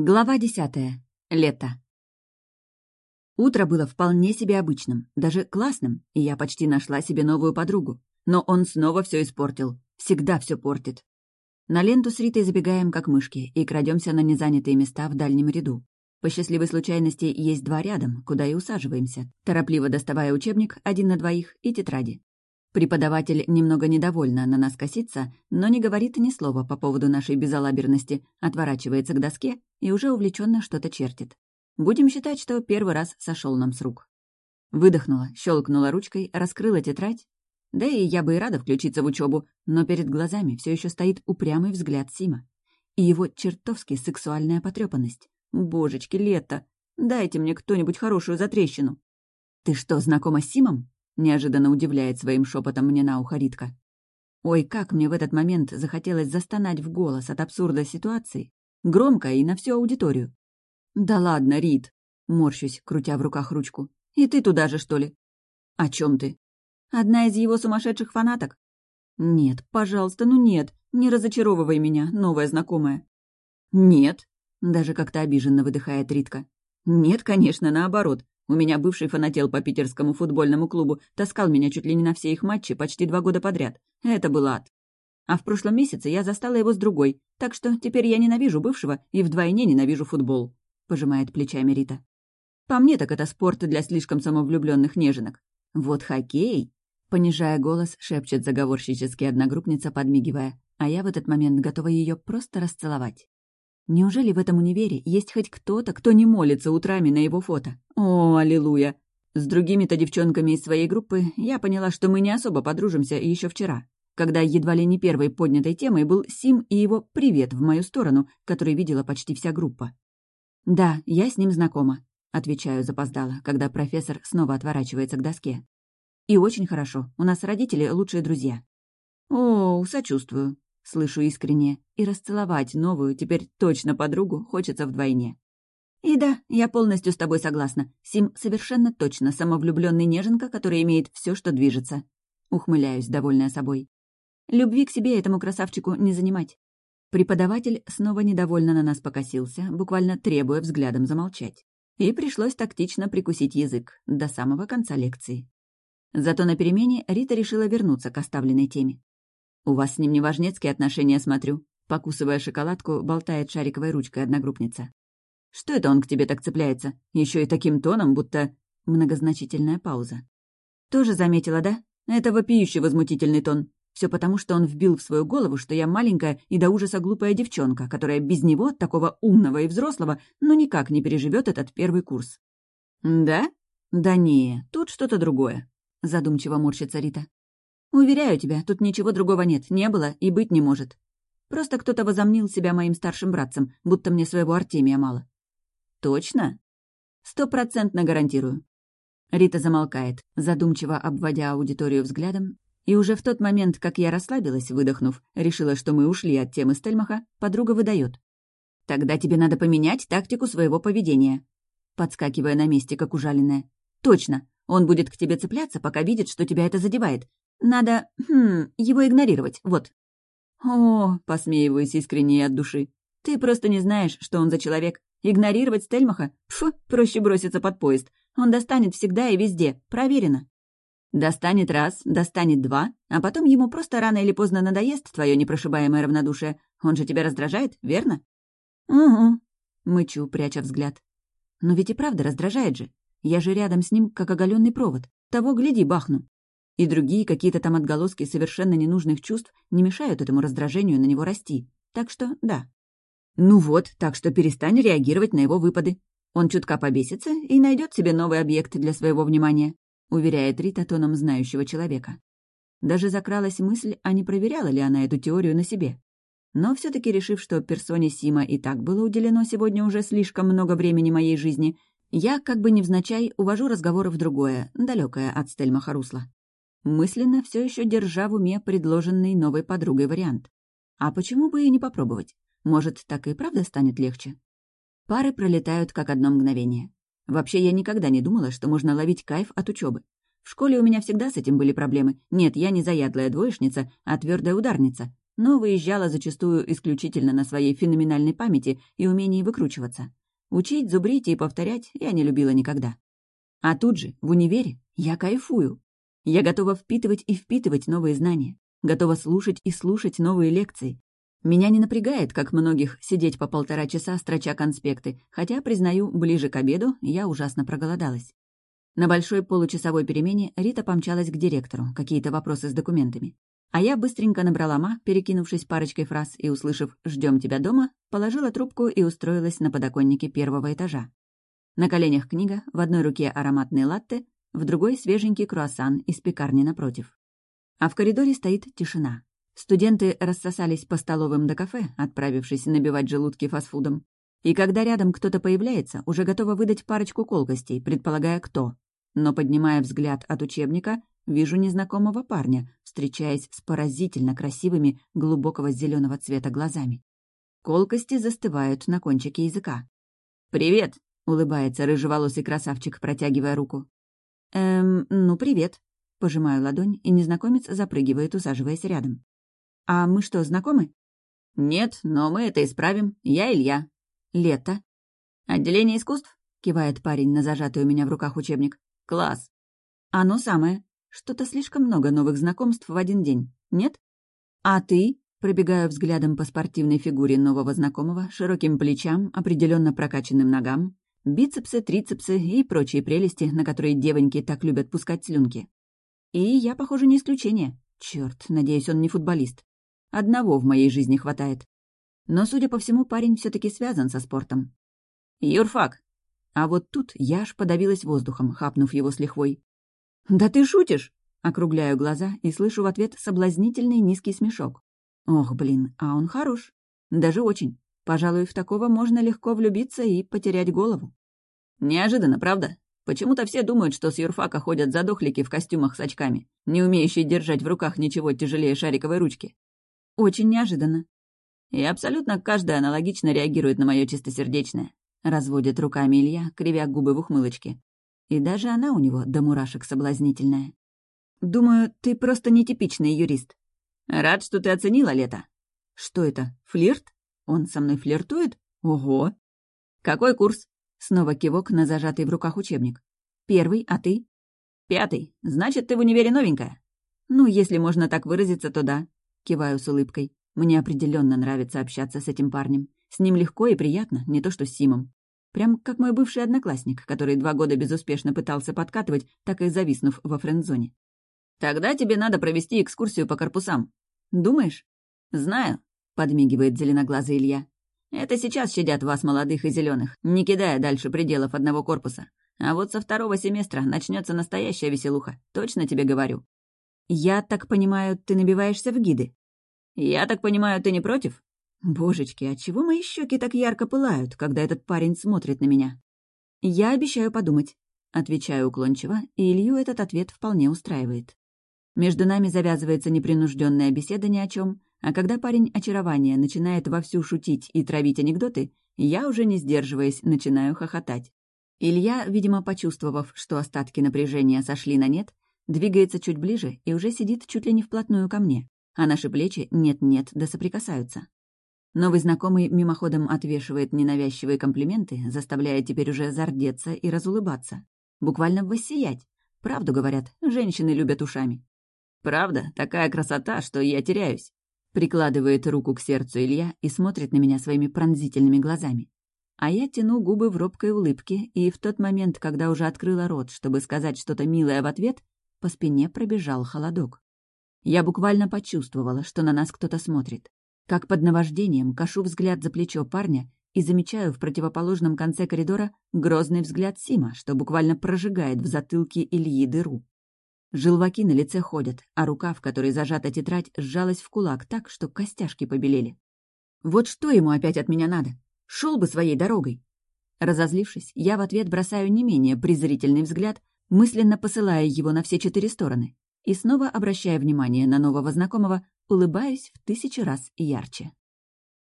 Глава десятая. Лето. Утро было вполне себе обычным, даже классным, и я почти нашла себе новую подругу. Но он снова все испортил. Всегда все портит. На ленту с Ритой забегаем, как мышки, и крадемся на незанятые места в дальнем ряду. По счастливой случайности есть два рядом, куда и усаживаемся, торопливо доставая учебник один на двоих и тетради. Преподаватель немного недовольна на нас косится, но не говорит ни слова по поводу нашей безалаберности, отворачивается к доске и уже увлеченно что-то чертит. Будем считать, что первый раз сошел нам с рук. Выдохнула, щелкнула ручкой, раскрыла тетрадь. Да и я бы и рада включиться в учебу, но перед глазами все еще стоит упрямый взгляд Сима. И его чертовски сексуальная потрепанность. Божечки, лето! Дайте мне кто-нибудь хорошую затрещину. «Ты что, знакома с Симом?» Неожиданно удивляет своим шепотом мне на ухо Ритка. Ой, как мне в этот момент захотелось застонать в голос от абсурда ситуации. Громко и на всю аудиторию. «Да ладно, Рит!» — морщусь, крутя в руках ручку. «И ты туда же, что ли?» «О чем ты?» «Одна из его сумасшедших фанаток?» «Нет, пожалуйста, ну нет, не разочаровывай меня, новая знакомая». «Нет», — даже как-то обиженно выдыхает Ритка. «Нет, конечно, наоборот. У меня бывший фанател по питерскому футбольному клубу, таскал меня чуть ли не на все их матчи почти два года подряд. Это был ад. А в прошлом месяце я застала его с другой, так что теперь я ненавижу бывшего и вдвойне ненавижу футбол», — пожимает плечами Рита. «По мне так это спорт для слишком самовлюбленных неженок. Вот хоккей!» Понижая голос, шепчет заговорщически одногруппница, подмигивая, а я в этот момент готова ее просто расцеловать. Неужели в этом универе есть хоть кто-то, кто не молится утрами на его фото? О, аллилуйя! С другими-то девчонками из своей группы я поняла, что мы не особо подружимся еще вчера, когда едва ли не первой поднятой темой был Сим и его «привет» в мою сторону, который видела почти вся группа. «Да, я с ним знакома», — отвечаю запоздала, когда профессор снова отворачивается к доске. «И очень хорошо. У нас родители — лучшие друзья». «О, сочувствую», Слышу искренне. И расцеловать новую, теперь точно подругу, хочется вдвойне. И да, я полностью с тобой согласна. Сим совершенно точно самовлюбленный неженка, который имеет все, что движется. Ухмыляюсь, довольная собой. Любви к себе этому красавчику не занимать. Преподаватель снова недовольно на нас покосился, буквально требуя взглядом замолчать. И пришлось тактично прикусить язык до самого конца лекции. Зато на перемене Рита решила вернуться к оставленной теме. «У вас с ним неважнецкие отношения, смотрю», покусывая шоколадку, болтает шариковой ручкой одногруппница. «Что это он к тебе так цепляется? Еще и таким тоном, будто...» Многозначительная пауза. «Тоже заметила, да? Это вопиющий возмутительный тон. Все потому, что он вбил в свою голову, что я маленькая и до ужаса глупая девчонка, которая без него, такого умного и взрослого, ну никак не переживет этот первый курс». «Да? Да не, тут что-то другое», — задумчиво морщится Рита. Уверяю тебя, тут ничего другого нет, не было и быть не может. Просто кто-то возомнил себя моим старшим братцем, будто мне своего Артемия мало. Точно? Стопроцентно гарантирую. Рита замолкает, задумчиво обводя аудиторию взглядом, и уже в тот момент, как я расслабилась, выдохнув, решила, что мы ушли от темы Стельмаха, подруга выдает. «Тогда тебе надо поменять тактику своего поведения», подскакивая на месте, как ужаленная. «Точно! Он будет к тебе цепляться, пока видит, что тебя это задевает. Надо, хм, его игнорировать, вот». «О», — посмеиваюсь искренне от души, «ты просто не знаешь, что он за человек. Игнорировать Стельмаха? Фу, проще броситься под поезд. Он достанет всегда и везде, проверено». Достанет раз, достанет два, а потом ему просто рано или поздно надоест твое непрошибаемое равнодушие. Он же тебя раздражает, верно? Угу, мычу, пряча взгляд. Но ведь и правда раздражает же. Я же рядом с ним, как оголенный провод. Того, гляди, бахну. И другие какие-то там отголоски совершенно ненужных чувств не мешают этому раздражению на него расти. Так что да. Ну вот, так что перестань реагировать на его выпады. Он чутка побесится и найдет себе новый объект для своего внимания, уверяет Рита тоном знающего человека. Даже закралась мысль, а не проверяла ли она эту теорию на себе. Но все таки решив, что персоне Сима и так было уделено сегодня уже слишком много времени моей жизни, я, как бы невзначай, увожу разговор в другое, далекое от Стельмаха русло мысленно все еще держа в уме предложенный новой подругой вариант. А почему бы и не попробовать? Может, так и правда станет легче? Пары пролетают как одно мгновение. Вообще, я никогда не думала, что можно ловить кайф от учебы. В школе у меня всегда с этим были проблемы. Нет, я не заядлая двоечница, а твердая ударница. но выезжала зачастую исключительно на своей феноменальной памяти и умении выкручиваться. Учить, зубрить и повторять я не любила никогда. А тут же, в универе, я кайфую. Я готова впитывать и впитывать новые знания, готова слушать и слушать новые лекции. Меня не напрягает, как многих, сидеть по полтора часа, строча конспекты, хотя, признаю, ближе к обеду я ужасно проголодалась. На большой получасовой перемене Рита помчалась к директору, какие-то вопросы с документами. А я быстренько набрала ма, перекинувшись парочкой фраз и, услышав «ждем тебя дома», положила трубку и устроилась на подоконнике первого этажа. На коленях книга, в одной руке ароматные латте, в другой — свеженький круассан из пекарни напротив. А в коридоре стоит тишина. Студенты рассосались по столовым до кафе, отправившись набивать желудки фастфудом. И когда рядом кто-то появляется, уже готова выдать парочку колкостей, предполагая, кто. Но, поднимая взгляд от учебника, вижу незнакомого парня, встречаясь с поразительно красивыми глубокого зеленого цвета глазами. Колкости застывают на кончике языка. «Привет!» — улыбается рыжеволосый красавчик, протягивая руку. «Эм, ну, привет!» — пожимаю ладонь, и незнакомец запрыгивает, усаживаясь рядом. «А мы что, знакомы?» «Нет, но мы это исправим. Я Илья». «Лето». «Отделение искусств?» — кивает парень на зажатый у меня в руках учебник. «Класс». «Оно самое. Что-то слишком много новых знакомств в один день, нет?» «А ты?» — пробегаю взглядом по спортивной фигуре нового знакомого, широким плечам, определенно прокачанным ногам, бицепсы, трицепсы и прочие прелести, на которые девоньки так любят пускать слюнки. И я, похоже, не исключение. Черт, надеюсь, он не футболист. Одного в моей жизни хватает. Но, судя по всему, парень все таки связан со спортом. «Юрфак!» А вот тут я аж подавилась воздухом, хапнув его с лихвой. «Да ты шутишь!» Округляю глаза и слышу в ответ соблазнительный низкий смешок. Ох, блин, а он хорош. Даже очень. Пожалуй, в такого можно легко влюбиться и потерять голову. Неожиданно, правда? Почему-то все думают, что с юрфака ходят задохлики в костюмах с очками, не умеющие держать в руках ничего тяжелее шариковой ручки. Очень неожиданно. И абсолютно каждая аналогично реагирует на мое чистосердечное. Разводит руками Илья, кривя губы в ухмылочке. И даже она у него до мурашек соблазнительная. Думаю, ты просто нетипичный юрист. Рад, что ты оценила лето. Что это, флирт? Он со мной флиртует? Ого! Какой курс? Снова кивок на зажатый в руках учебник. Первый, а ты? Пятый. Значит, ты в универе новенькая? Ну, если можно так выразиться, то да. Киваю с улыбкой. Мне определенно нравится общаться с этим парнем. С ним легко и приятно, не то что с Симом. Прям как мой бывший одноклассник, который два года безуспешно пытался подкатывать, так и зависнув во френдзоне. «Тогда тебе надо провести экскурсию по корпусам». «Думаешь?» «Знаю», — подмигивает зеленоглазый Илья. «Это сейчас щадят вас, молодых и зеленых, не кидая дальше пределов одного корпуса. А вот со второго семестра начнется настоящая веселуха, точно тебе говорю». «Я так понимаю, ты набиваешься в гиды?» «Я так понимаю, ты не против?» «Божечки, а чего мои щеки так ярко пылают, когда этот парень смотрит на меня?» «Я обещаю подумать», — отвечаю уклончиво, и Илью этот ответ вполне устраивает. Между нами завязывается непринужденная беседа ни о чем, а когда парень очарования начинает вовсю шутить и травить анекдоты, я, уже не сдерживаясь, начинаю хохотать. Илья, видимо, почувствовав, что остатки напряжения сошли на нет, двигается чуть ближе и уже сидит чуть ли не вплотную ко мне а наши плечи нет-нет да соприкасаются. Новый знакомый мимоходом отвешивает ненавязчивые комплименты, заставляя теперь уже зардеться и разулыбаться. Буквально воссиять. Правду говорят, женщины любят ушами. «Правда, такая красота, что я теряюсь», — прикладывает руку к сердцу Илья и смотрит на меня своими пронзительными глазами. А я тяну губы в робкой улыбке, и в тот момент, когда уже открыла рот, чтобы сказать что-то милое в ответ, по спине пробежал холодок. Я буквально почувствовала, что на нас кто-то смотрит. Как под наваждением кашу взгляд за плечо парня и замечаю в противоположном конце коридора грозный взгляд Сима, что буквально прожигает в затылке Ильи дыру. Желваки на лице ходят, а рука, в которой зажата тетрадь, сжалась в кулак так, что костяшки побелели. Вот что ему опять от меня надо? Шел бы своей дорогой. Разозлившись, я в ответ бросаю не менее презрительный взгляд, мысленно посылая его на все четыре стороны и снова обращая внимание на нового знакомого, улыбаюсь в тысячу раз ярче.